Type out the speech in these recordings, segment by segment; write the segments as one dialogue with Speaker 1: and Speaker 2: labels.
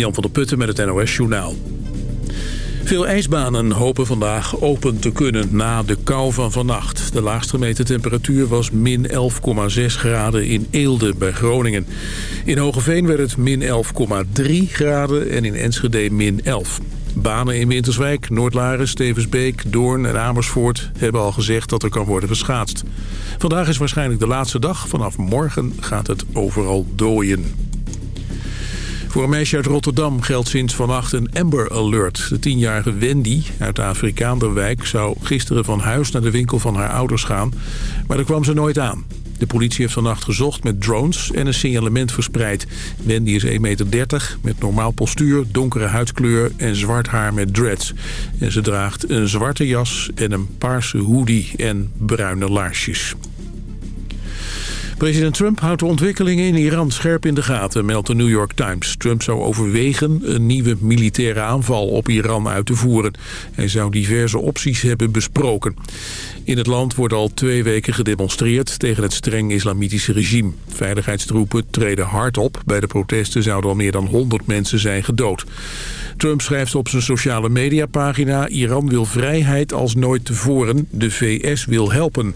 Speaker 1: Jan van der Putten met het NOS Journaal. Veel ijsbanen hopen vandaag open te kunnen na de kou van vannacht. De laagst gemeten temperatuur was min 11,6 graden in Eelde bij Groningen. In Hogeveen werd het min 11,3 graden en in Enschede min 11. Banen in Winterswijk, Noordlaren, Stevensbeek, Doorn en Amersfoort... hebben al gezegd dat er kan worden geschaatst. Vandaag is waarschijnlijk de laatste dag. Vanaf morgen gaat het overal dooien. Voor een meisje uit Rotterdam geldt sinds vannacht een Amber Alert. De tienjarige Wendy uit de Afrikaanderwijk zou gisteren van huis naar de winkel van haar ouders gaan. Maar daar kwam ze nooit aan. De politie heeft vannacht gezocht met drones en een signalement verspreid. Wendy is 1,30 meter met normaal postuur, donkere huidskleur en zwart haar met dreads. En ze draagt een zwarte jas en een paarse hoodie en bruine laarsjes. President Trump houdt de ontwikkelingen in Iran scherp in de gaten, meldt de New York Times. Trump zou overwegen een nieuwe militaire aanval op Iran uit te voeren. Hij zou diverse opties hebben besproken. In het land wordt al twee weken gedemonstreerd tegen het streng islamitische regime. Veiligheidstroepen treden hard op. Bij de protesten zouden al meer dan 100 mensen zijn gedood. Trump schrijft op zijn sociale mediapagina... Iran wil vrijheid als nooit tevoren. De VS wil helpen.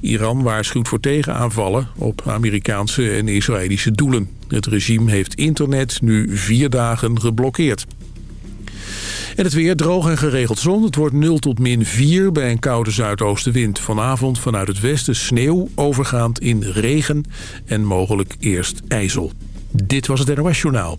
Speaker 1: Iran waarschuwt voor tegenaanvallen op Amerikaanse en Israëlische doelen. Het regime heeft internet nu vier dagen geblokkeerd. En het weer droog en geregeld zon. Het wordt 0 tot min 4 bij een koude zuidoostenwind. Vanavond vanuit het westen sneeuw overgaand in regen en mogelijk eerst ijzel. Dit was het NOS Journaal.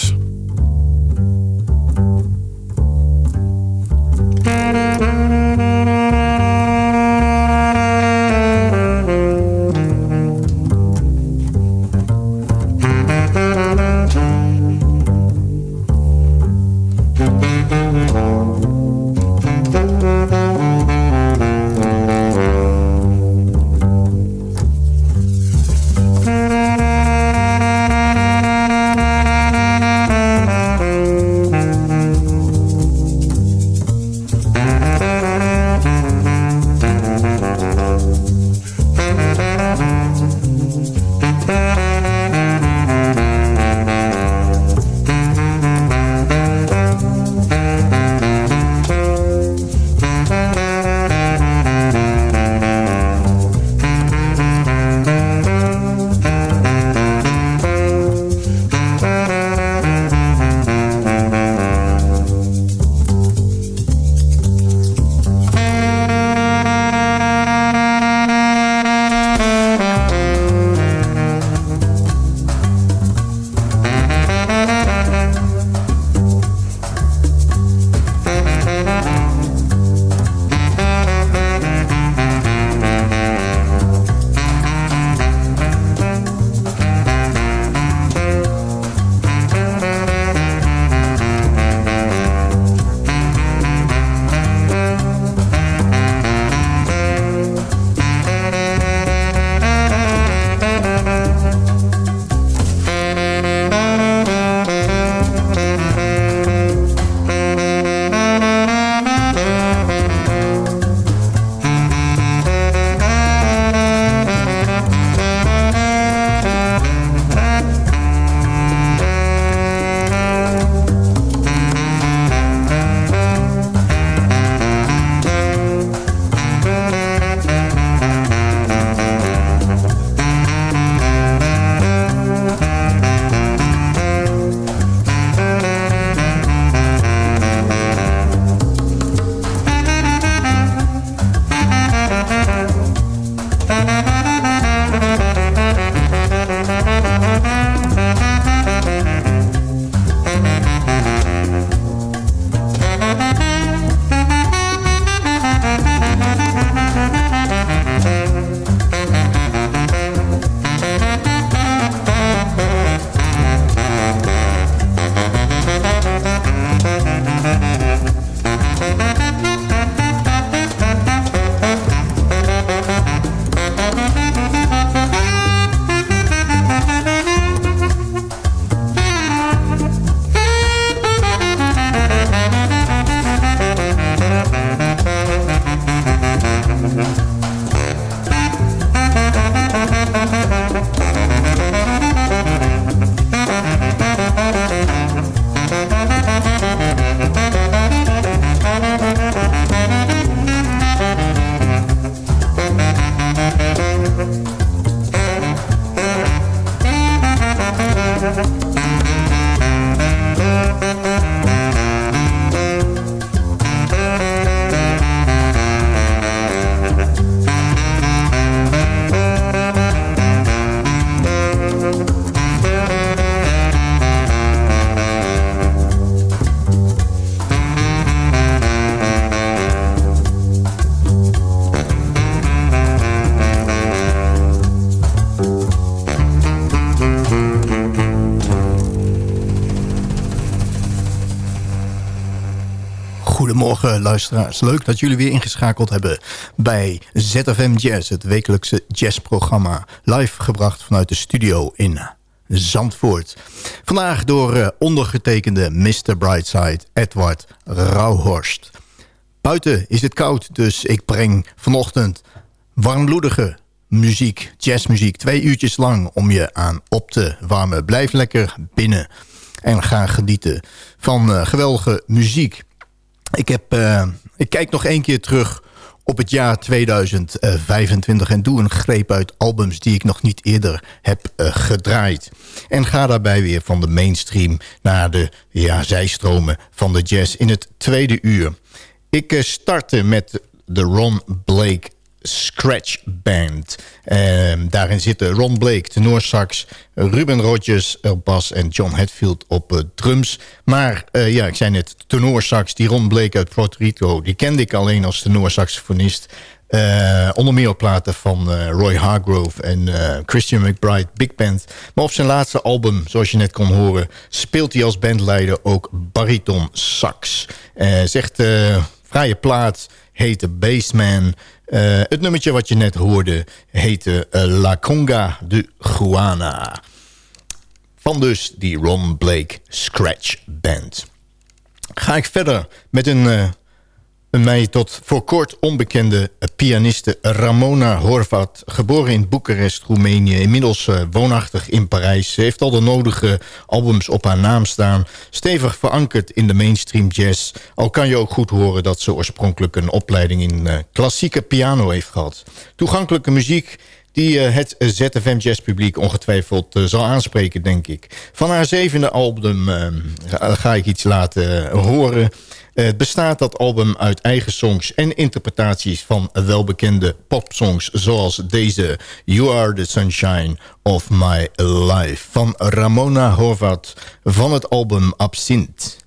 Speaker 2: Luisteraars. Leuk dat jullie weer ingeschakeld hebben bij ZFM Jazz, het wekelijkse jazzprogramma. Live gebracht vanuit de studio in Zandvoort. Vandaag door uh, ondergetekende Mr. Brightside Edward Rauhorst. Buiten is het koud, dus ik breng vanochtend warmbloedige muziek, jazzmuziek. Twee uurtjes lang om je aan op te warmen. Blijf lekker binnen en ga genieten van uh, geweldige muziek. Ik, heb, uh, ik kijk nog één keer terug op het jaar 2025 en doe een greep uit albums die ik nog niet eerder heb uh, gedraaid. En ga daarbij weer van de mainstream naar de ja, zijstromen van de jazz in het tweede uur. Ik uh, startte met de Ron Blake Scratch Band. Uh, daarin zitten Ron Blake, tenorsax, Ruben Rogers op bas en John Hetfield op uh, drums. Maar uh, ja, ik zei net, tenorsax, die Ron Blake uit Puerto Rico... die kende ik alleen als tenorsaxofonist. Uh, onder meer op platen van Roy Hargrove en Christian McBride Big Band. Maar op zijn laatste album, zoals je net kon horen... speelt hij als bandleider ook bariton sax. zegt vrije plaat, heette Bassman... Uh, het nummertje wat je net hoorde heette uh, La Conga de Guana. Van dus die Ron Blake Scratch Band. Ga ik verder met een, uh, een mij tot voor kort onbekende pianiste Ramona Horvat. Geboren in Boekarest, Roemenië. Inmiddels woonachtig in Parijs. Ze heeft al de nodige albums op haar naam staan. Stevig verankerd in de mainstream jazz. Al kan je ook goed horen dat ze oorspronkelijk een opleiding in klassieke piano heeft gehad. Toegankelijke muziek die uh, het ZFM Jazz publiek ongetwijfeld zal aanspreken, denk ik. Van haar zevende album ga ik iets laten horen. Het bestaat dat album uit eigen songs en interpretaties van welbekende popsongs... zoals deze You Are the Sunshine of My Life van Ramona Horvat van het album Absint.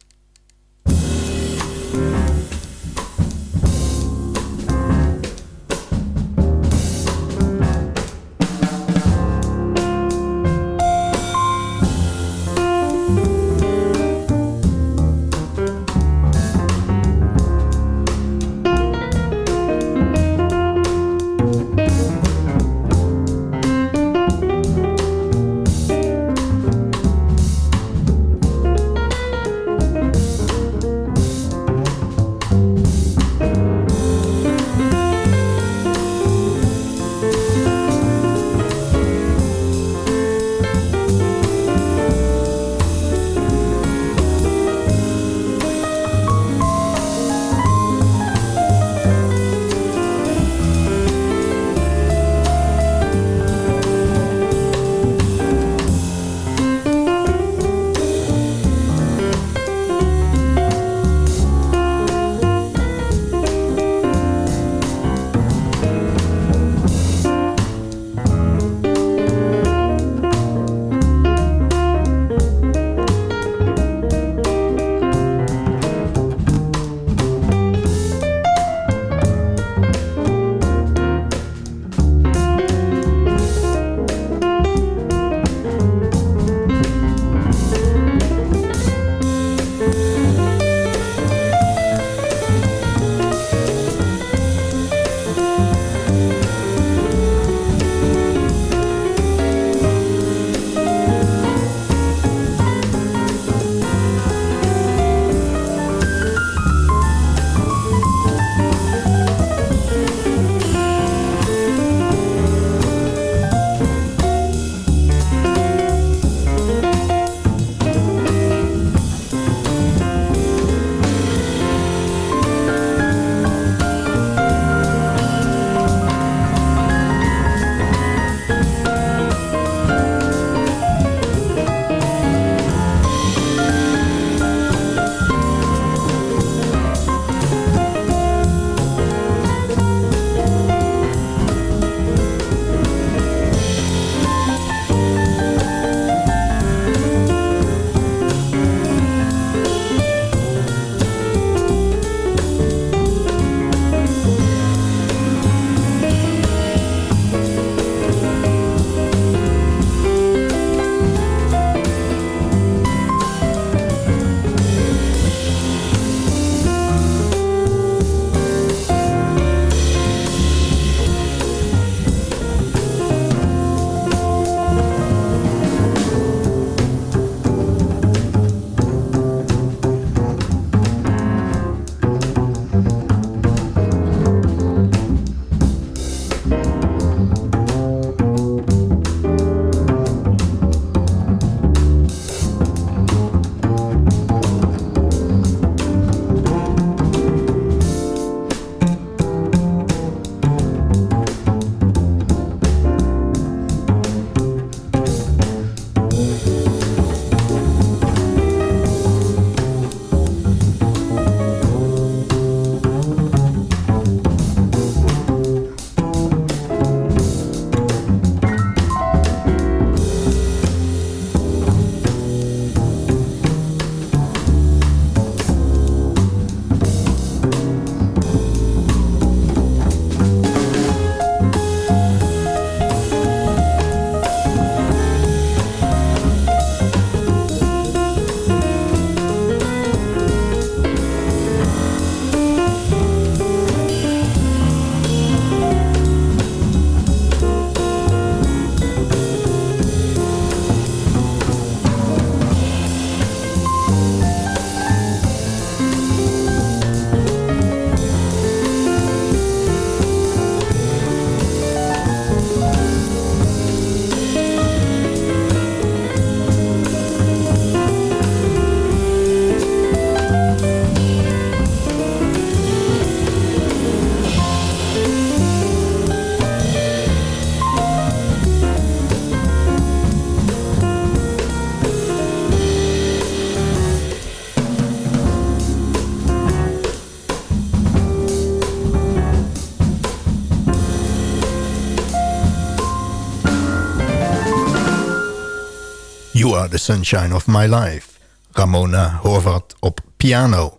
Speaker 2: Sunshine of my life. Ramona Horvat op piano.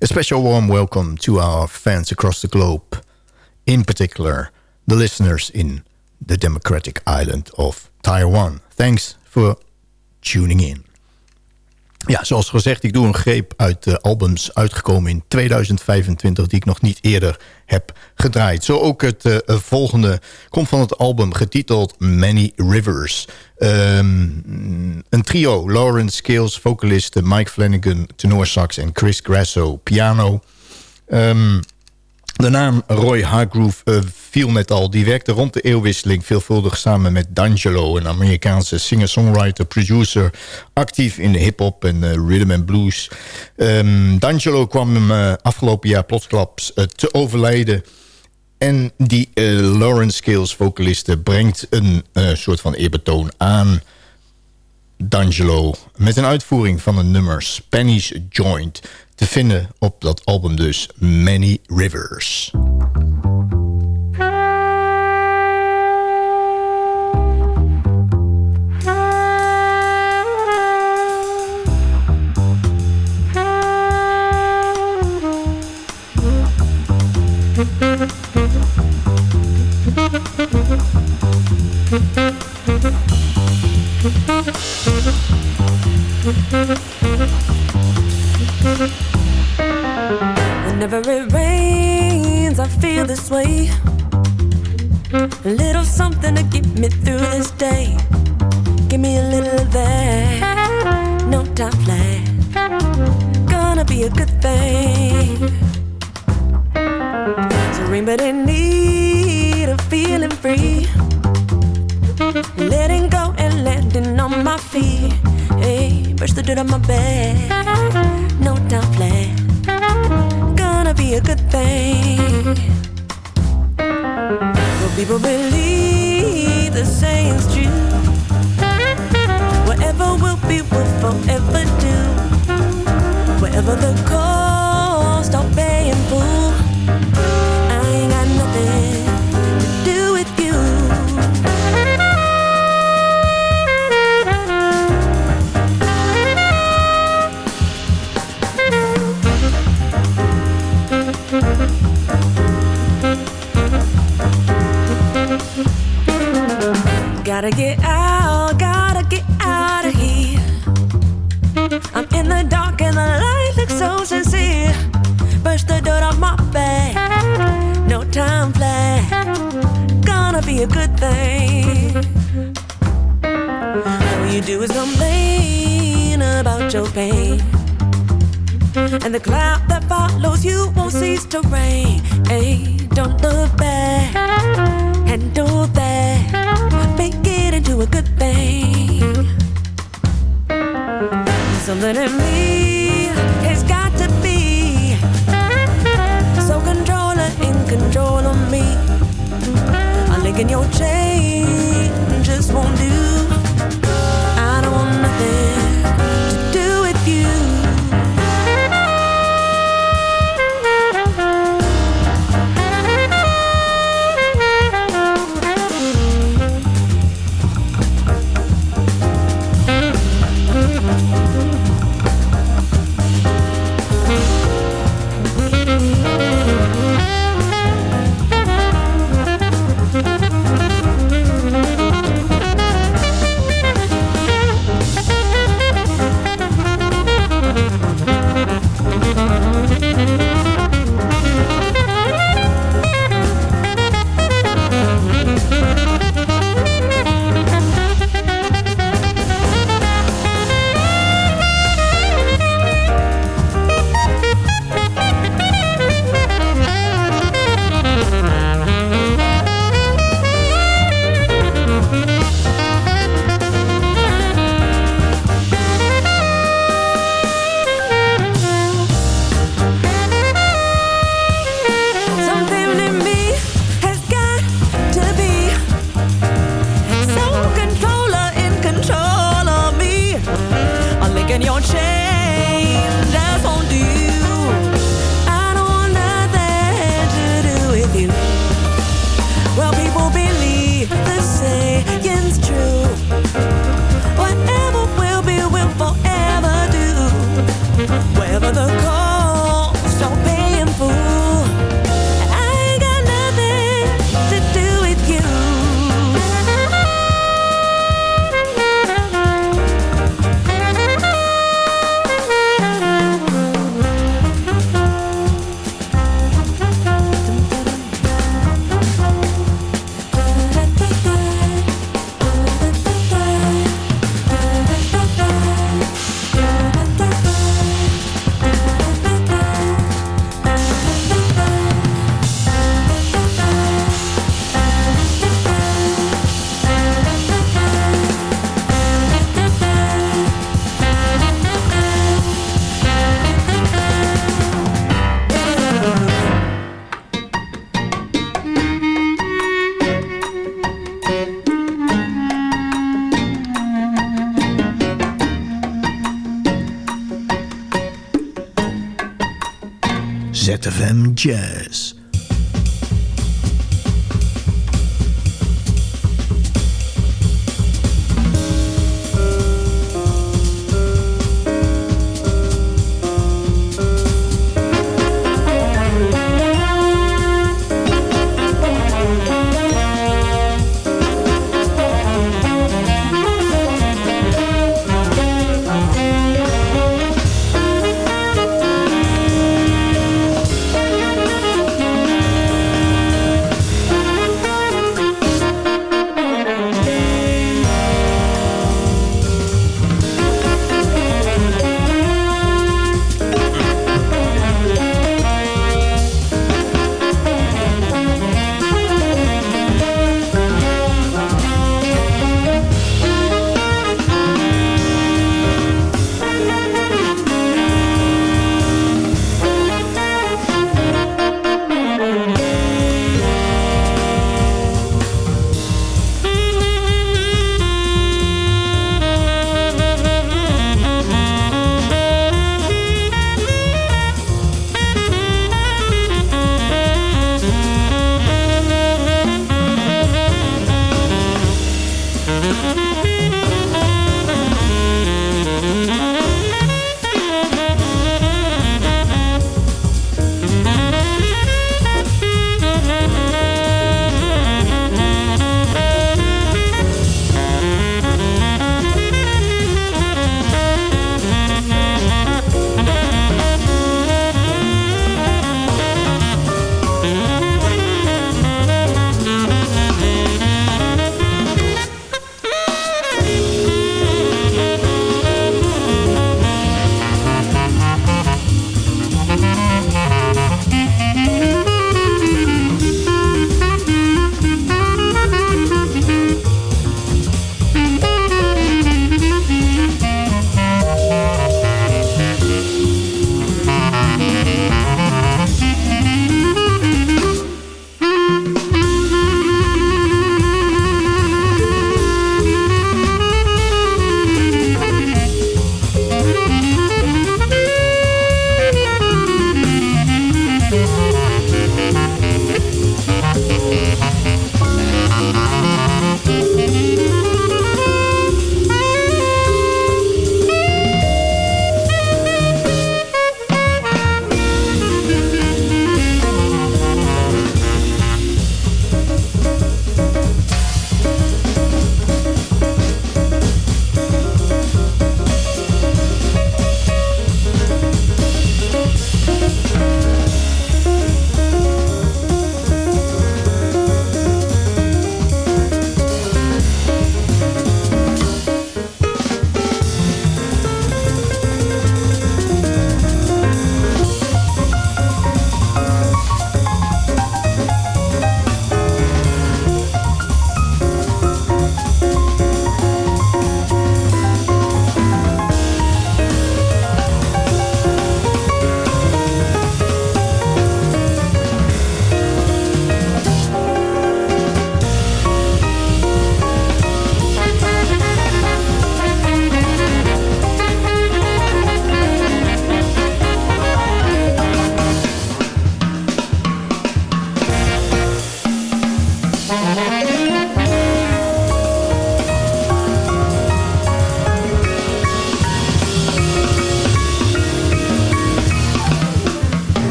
Speaker 2: A special warm welcome to our fans across the globe. In particular, the listeners in the democratic island of Taiwan. Thanks for tuning in. Ja, zoals gezegd, ik doe een greep uit de albums uitgekomen in 2025... die ik nog niet eerder heb gedraaid. Zo ook het uh, volgende komt van het album getiteld Many Rivers. Um, een trio, Lawrence Scales, vocalisten... Mike Flanagan, sax en Chris Grasso, piano... Um, de naam Roy Hargrove uh, viel net al. Die werkte rond de eeuwwisseling veelvuldig samen met D'Angelo... een Amerikaanse singer-songwriter, producer... actief in de hip-hop en uh, rhythm and blues. Um, D'Angelo kwam uh, afgelopen jaar plotsklaps te overlijden... En die Lawrence Scales vocaliste brengt een soort van eerbetoon aan D'Angelo... met een uitvoering van een nummer Spanish Joint te vinden op dat album dus Many Rivers.
Speaker 3: And the cloud that follows you won't cease to rain. Hey, don't look back, handle that, make it into a good thing. Something in me has got to be so controller in control of me. A link in your chain just won't say
Speaker 2: ZFM Jazz.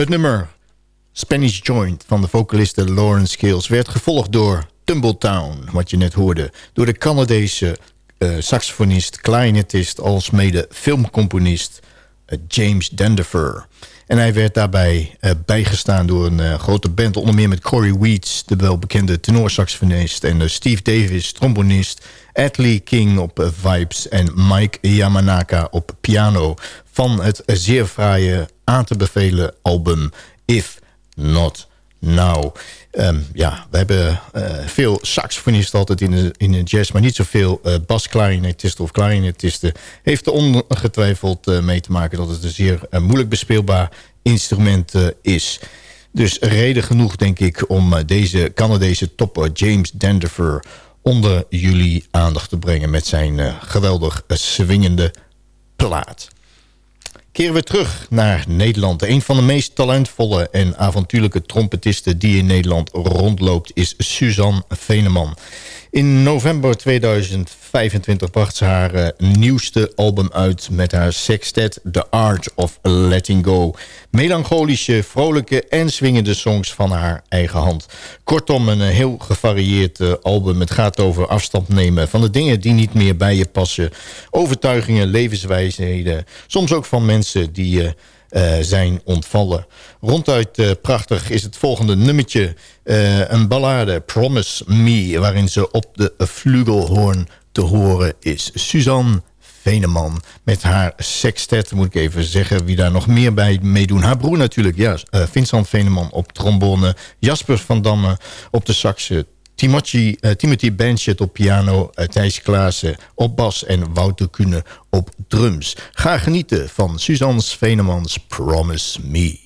Speaker 2: Het nummer Spanish Joint van de vocaliste Lawrence Kills... werd gevolgd door Tumbletown, wat je net hoorde... door de Canadese uh, saxofonist, clarinetist... als mede filmcomponist uh, James Dendifer. En hij werd daarbij uh, bijgestaan door een grote band... onder meer met Corey Weeds, de welbekende tenorsaxofonist... en Steve Davis, trombonist... Lee King op vibes en Mike Yamanaka op piano... van het zeer fraaie aan te bevelen album If Not Now. Um, ja, we hebben uh, veel saxofonisten altijd in de, in de jazz... maar niet zoveel uh, basklarinetisten of klarinetisten. Heeft er ongetwijfeld uh, mee te maken dat het een zeer moeilijk bespeelbaar instrument is. Dus reden genoeg, denk ik, om deze Canadese topper James Dendifer... onder jullie aandacht te brengen met zijn geweldig swingende plaat keren we terug naar Nederland. Een van de meest talentvolle en avontuurlijke trompetisten die in Nederland rondloopt is Suzanne Veneman. In november 2025 bracht ze haar uh, nieuwste album uit met haar sextet The Art of Letting Go. Melancholische, vrolijke en swingende songs van haar eigen hand. Kortom, een heel gevarieerd uh, album. Het gaat over afstand nemen van de dingen die niet meer bij je passen. Overtuigingen, levenswijsheden. Soms ook van mensen die je uh, zijn ontvallen. Ronduit uh, prachtig is het volgende nummertje. Uh, een ballade, Promise Me, waarin ze op de flugelhoorn te horen is. Suzanne Veneman met haar sextet, moet ik even zeggen wie daar nog meer bij meedoen. Haar broer natuurlijk, ja, Vincent Veneman op trombone, Jasper van Damme op de saxen, Timothy, uh, Timothy Benchet op piano, uh, Thijs Klaassen op bas en Wouter Kuhne op drums. Ga genieten van Suzanne Venemans Promise Me.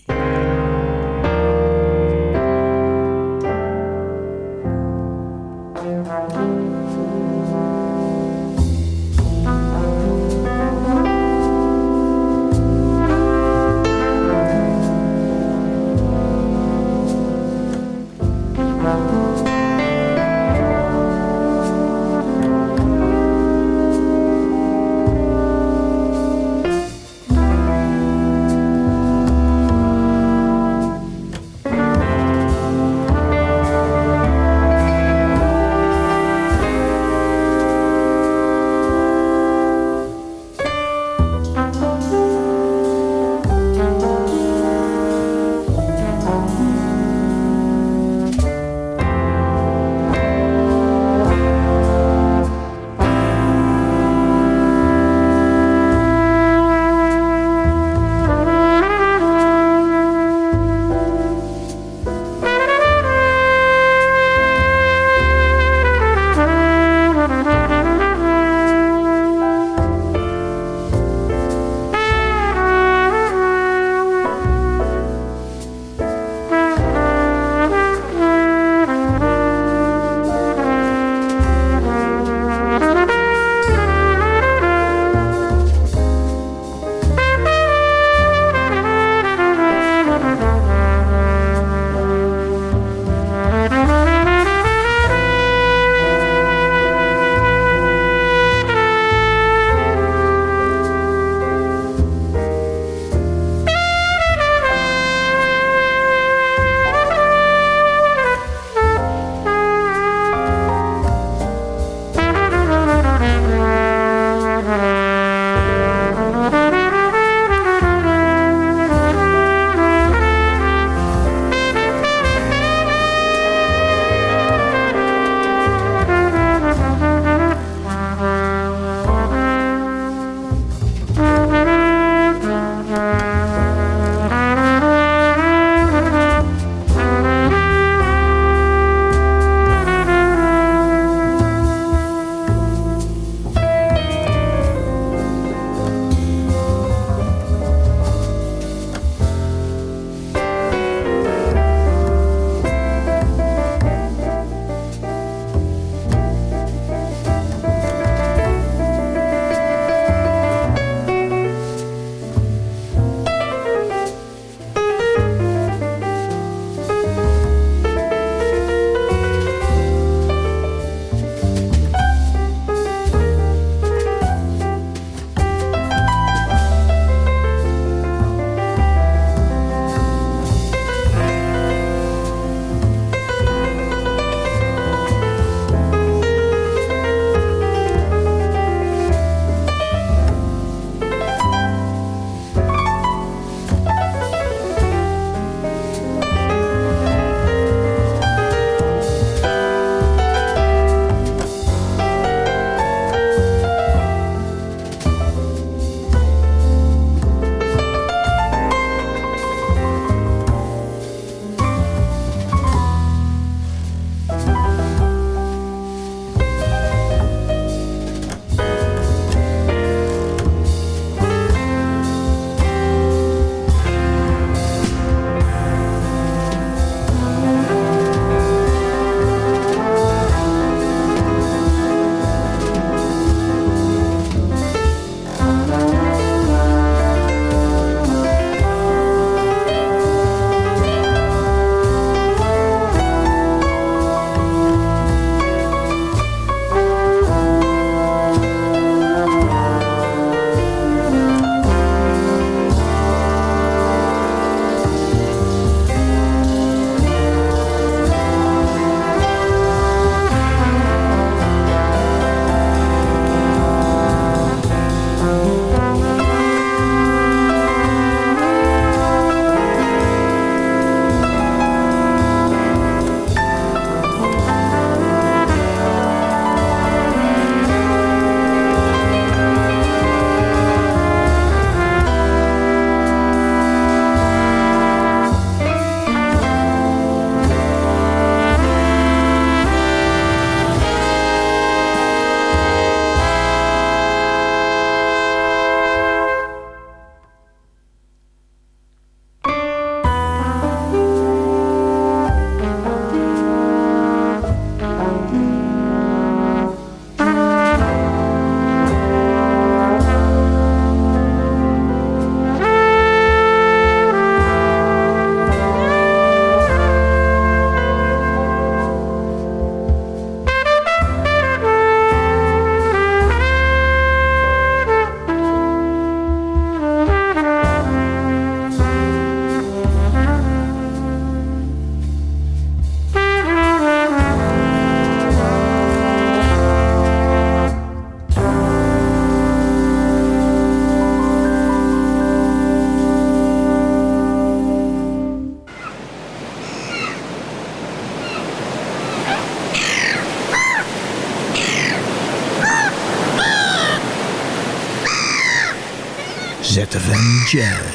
Speaker 2: ZFM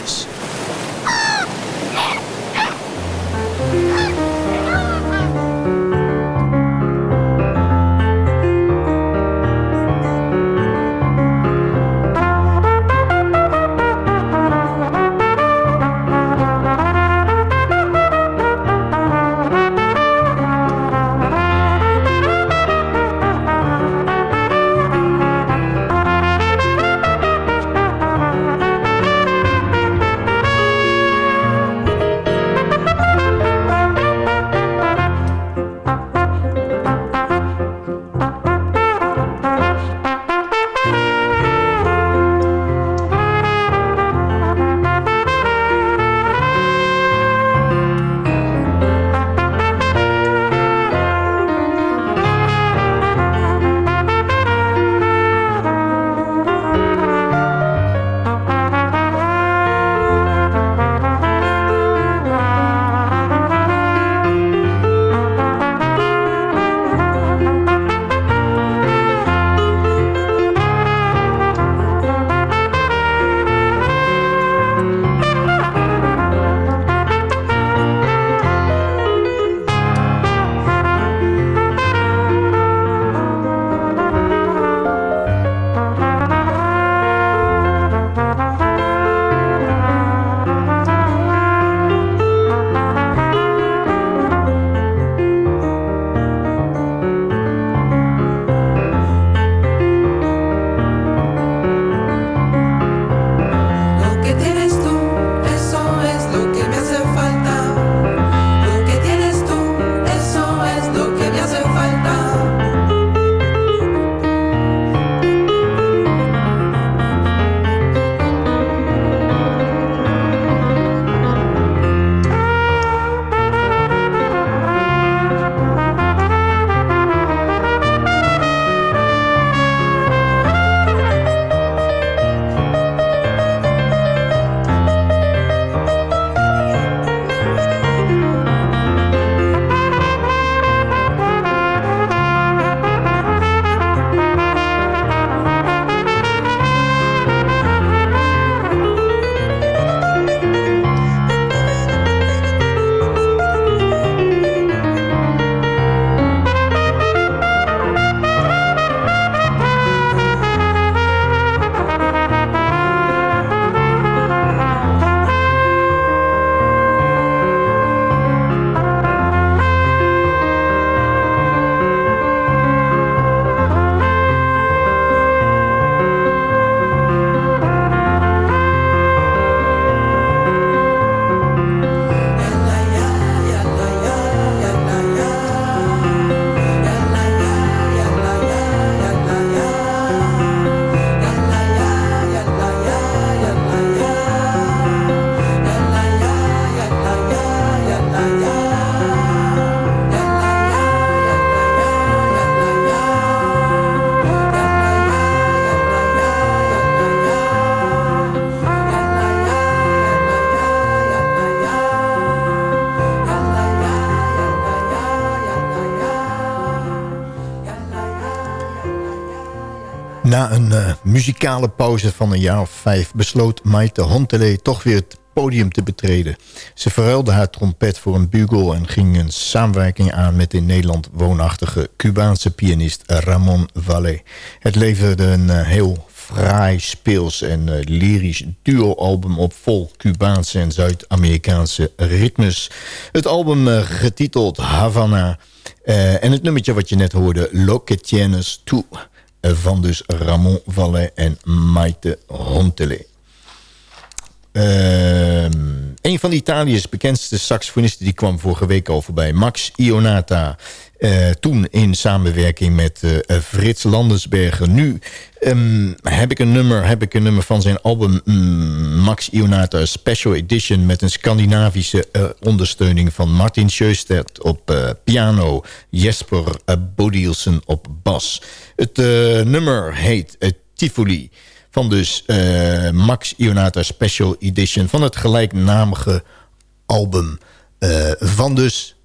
Speaker 2: muzikale pauze van een jaar of vijf... besloot Maite Hontele toch weer het podium te betreden. Ze verruilde haar trompet voor een bugel... en ging een samenwerking aan met in Nederland woonachtige... Cubaanse pianist Ramon Valle. Het leverde een eh, heel fraai, speels en eh, lyrisch duo-album op vol Cubaanse en Zuid-Amerikaanse ritmes. Het album eh, getiteld Havana en het nummertje wat je net hoorde, Lo que van dus Ramon Valle en Maite Hontele. Ehm, een van Italië's bekendste saxofonisten... die kwam vorige week al voorbij. Max Ionata. Eh, toen in samenwerking met eh, Frits Landersbergen. Nu ehm, heb, ik een nummer, heb ik een nummer van zijn album mm, Max Ionata Special Edition... met een Scandinavische ondersteuning van Martin Sjöstedt op piano... Jesper uh, Bodilsen op bas. Het nummer heet Tivoli van dus Max Ionata Special Edition... van het gelijknamige album van dus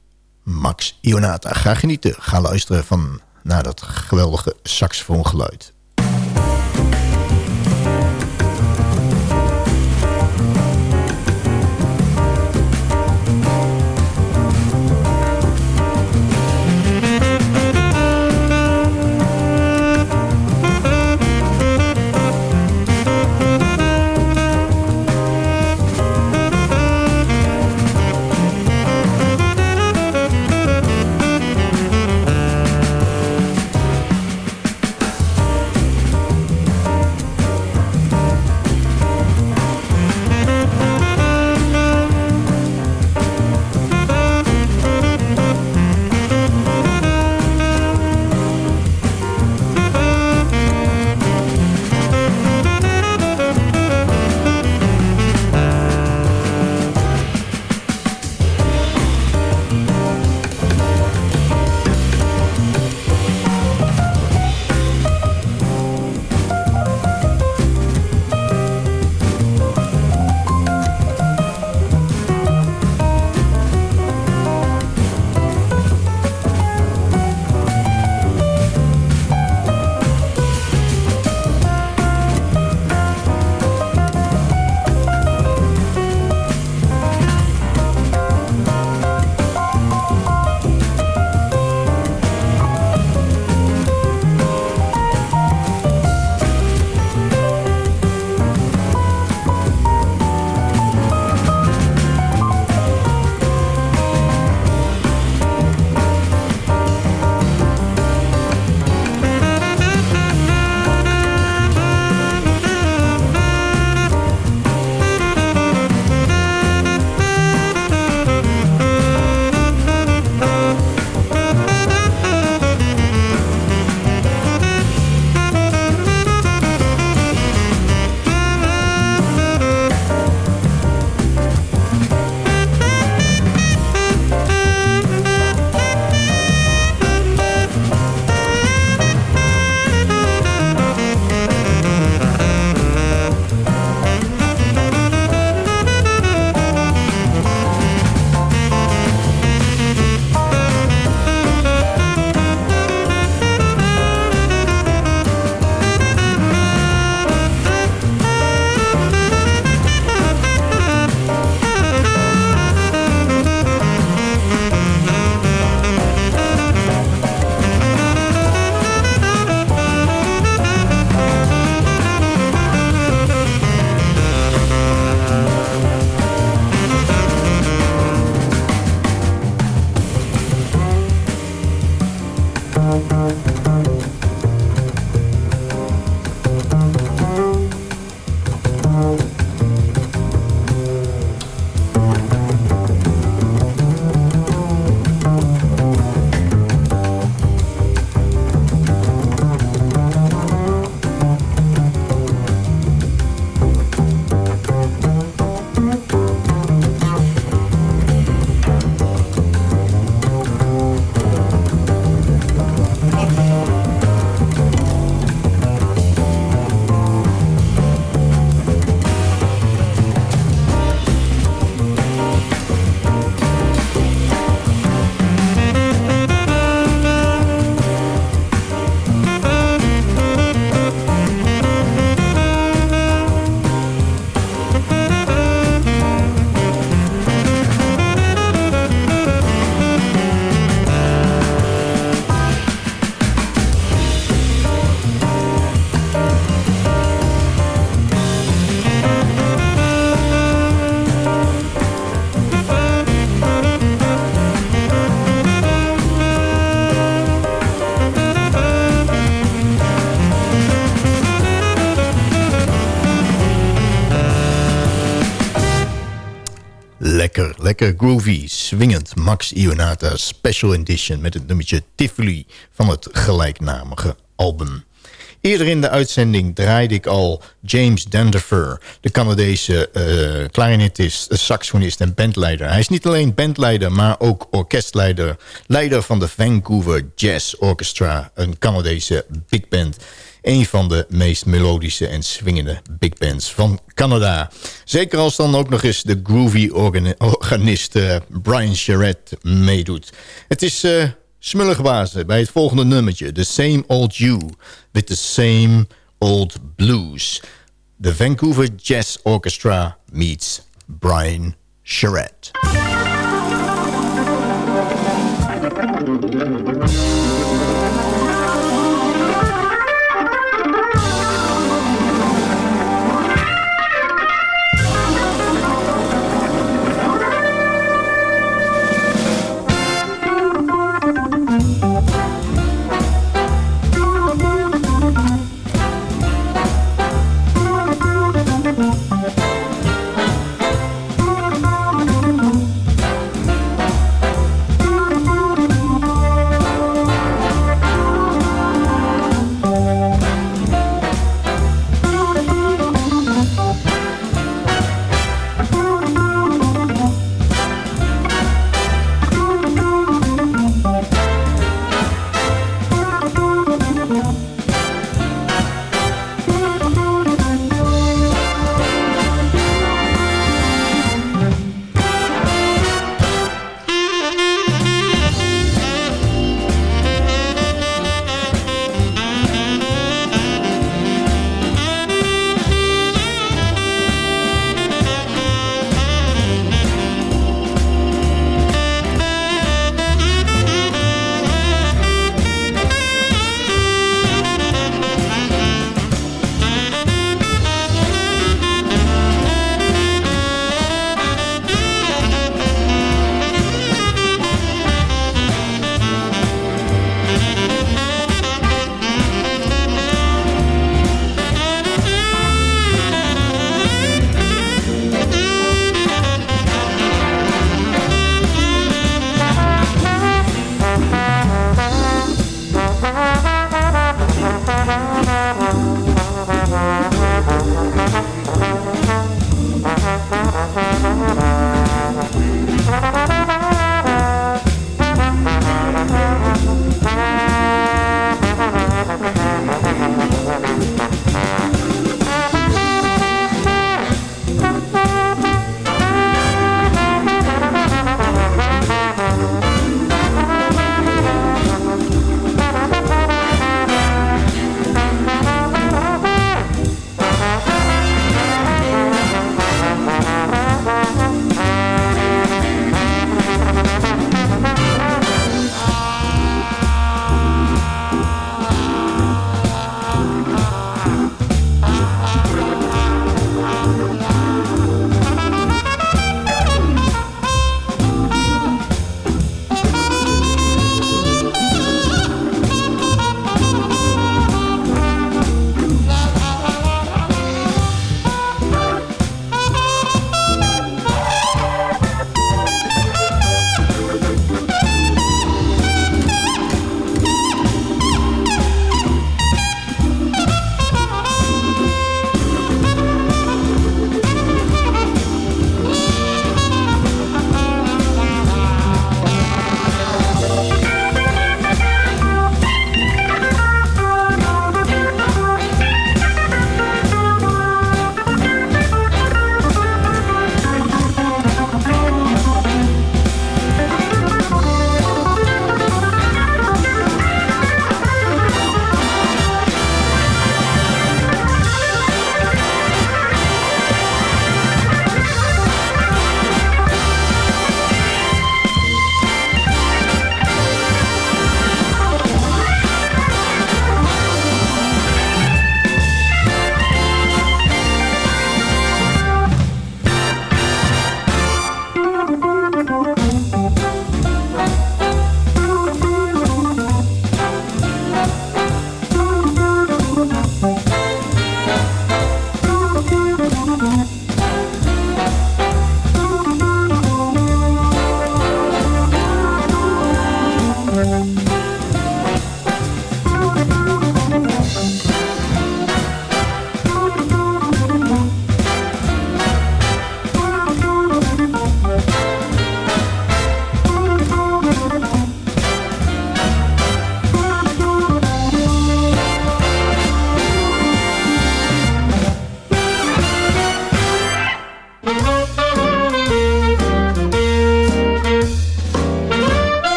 Speaker 2: Max Ionata. Ga genieten, ga luisteren van, naar dat geweldige saxofoongeluid. Groovy, swingend. Max Ionata Special Edition met het nummertje Tivoli van het gelijknamige album. Eerder in de uitzending draaide ik al James Danderfer... de Canadese uh, clarinetist, saxofonist en bandleider. Hij is niet alleen bandleider, maar ook orkestleider. Leider van de Vancouver Jazz Orchestra, een Canadese big band een van de meest melodische en swingende big bands van Canada. Zeker als dan ook nog eens de groovy organist uh, Brian Charette meedoet. Het is uh, smullig wazen bij het volgende nummertje. The Same Old You with the Same Old Blues. The Vancouver Jazz Orchestra meets Brian Charette.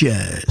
Speaker 4: ZFM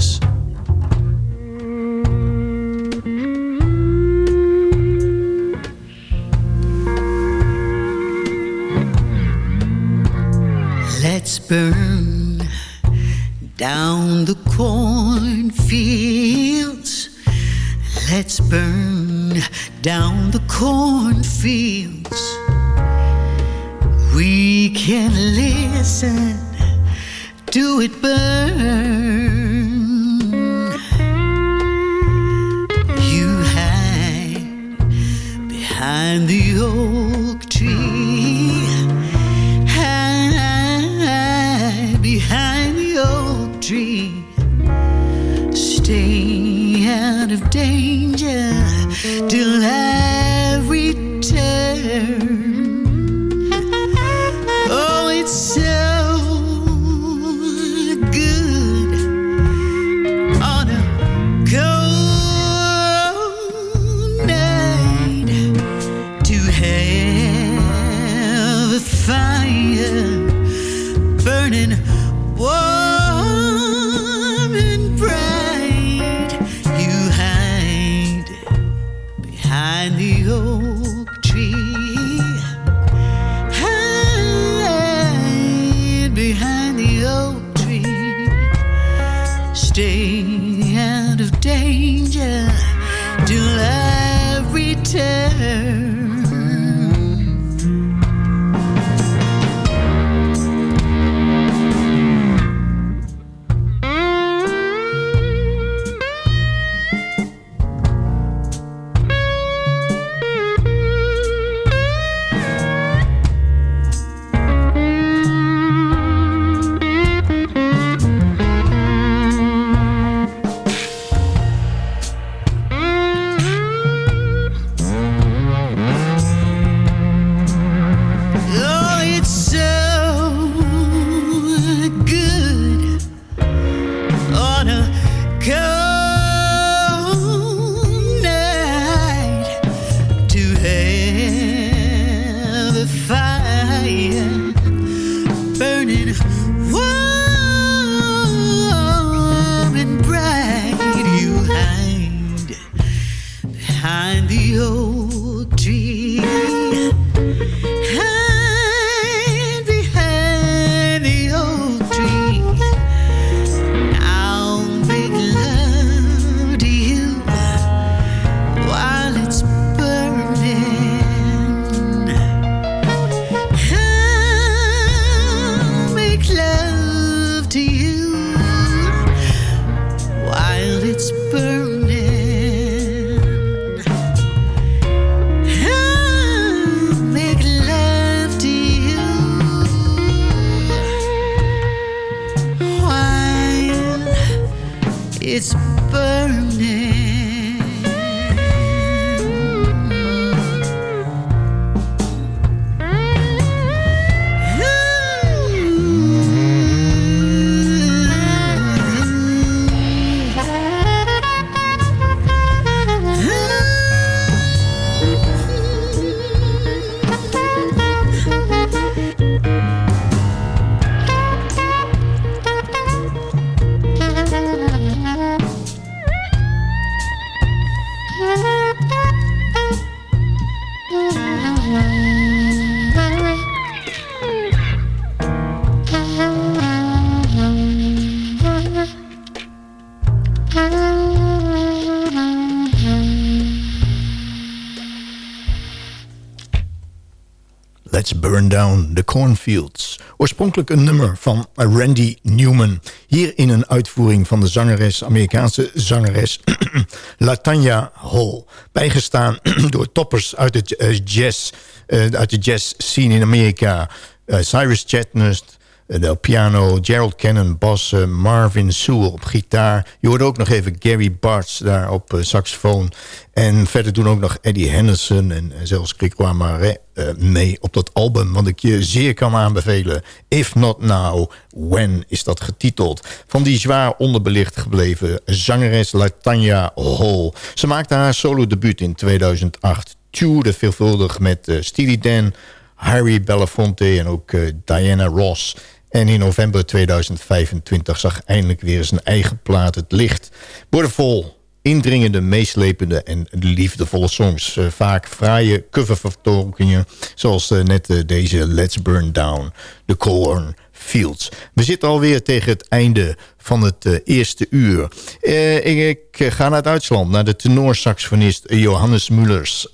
Speaker 2: Down the Cornfields.
Speaker 4: Oorspronkelijk een nummer van Randy Newman. Hier in een uitvoering van de zangeres, Amerikaanse zangeres Latanya Hall. Bijgestaan door toppers uit, het, eh, jazz, eh, uit de jazz scene in Amerika. Eh, Cyrus Chetnust, de piano, Gerald Cannon, bas, eh, Marvin Sewell op gitaar. Je hoorde ook nog even Gary Bartz daar op eh, saxofoon. En verder doen ook nog Eddie Henderson en eh, zelfs Grégoire eh, mee op dat album. Wat ik je zeer kan aanbevelen. If Not Now, When is dat getiteld. Van die zwaar onderbelicht gebleven zangeres Latanya Hall. Ze maakte haar solo debuut in 2008. Tourde veelvuldig met eh, Steely Dan... Harry Belafonte en ook eh, Diana Ross.
Speaker 2: En in november 2025 zag eindelijk weer zijn eigen plaat het licht. Boordevol indringende, meeslepende en liefdevolle songs. Uh, vaak fraaie coververtolkingen, zoals uh, net uh, deze Let's Burn Down, The Corn Fields. We zitten alweer tegen het einde van het eerste uur. Ik, ik, ga naar Duitsland, naar de tenorsaxofonist Johannes Mullers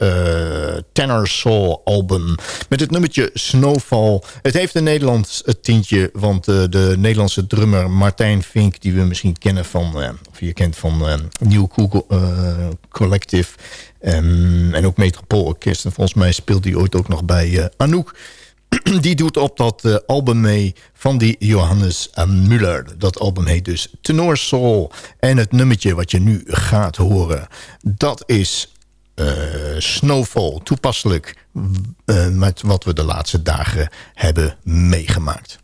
Speaker 2: tenor soul album met het nummertje Snowfall. Het heeft een Nederlands tintje, want de Nederlandse drummer Martijn Vink, die we misschien kennen van, of je kent van New Google Collective um, en ook Metropool. En volgens mij speelt hij ooit ook nog bij Anouk die doet op dat uh, album mee van die Johannes Muller. Dat album heet dus Tenor Soul. En het nummertje wat je nu gaat horen, dat is uh, Snowfall. Toepasselijk met wat we de laatste dagen hebben meegemaakt.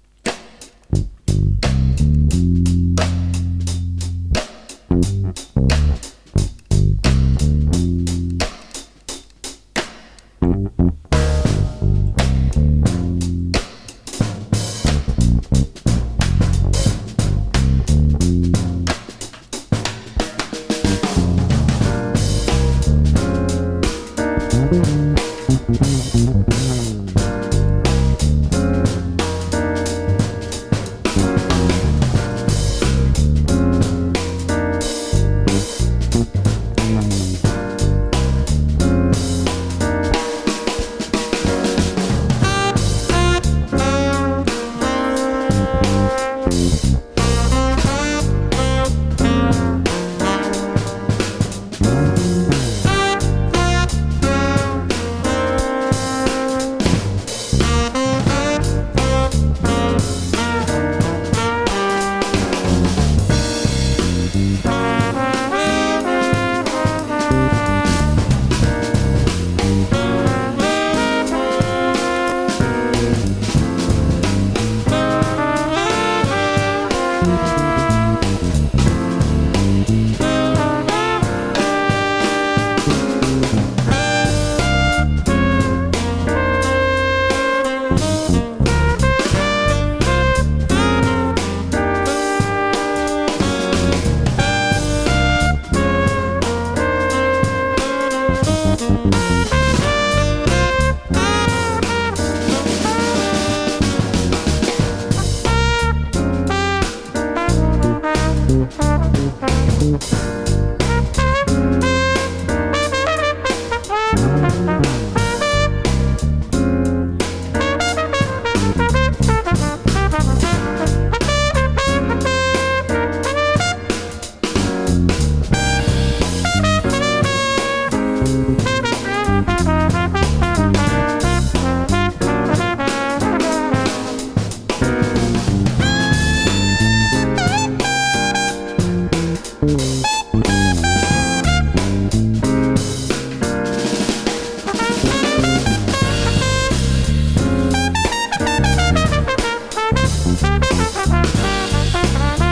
Speaker 5: Ja.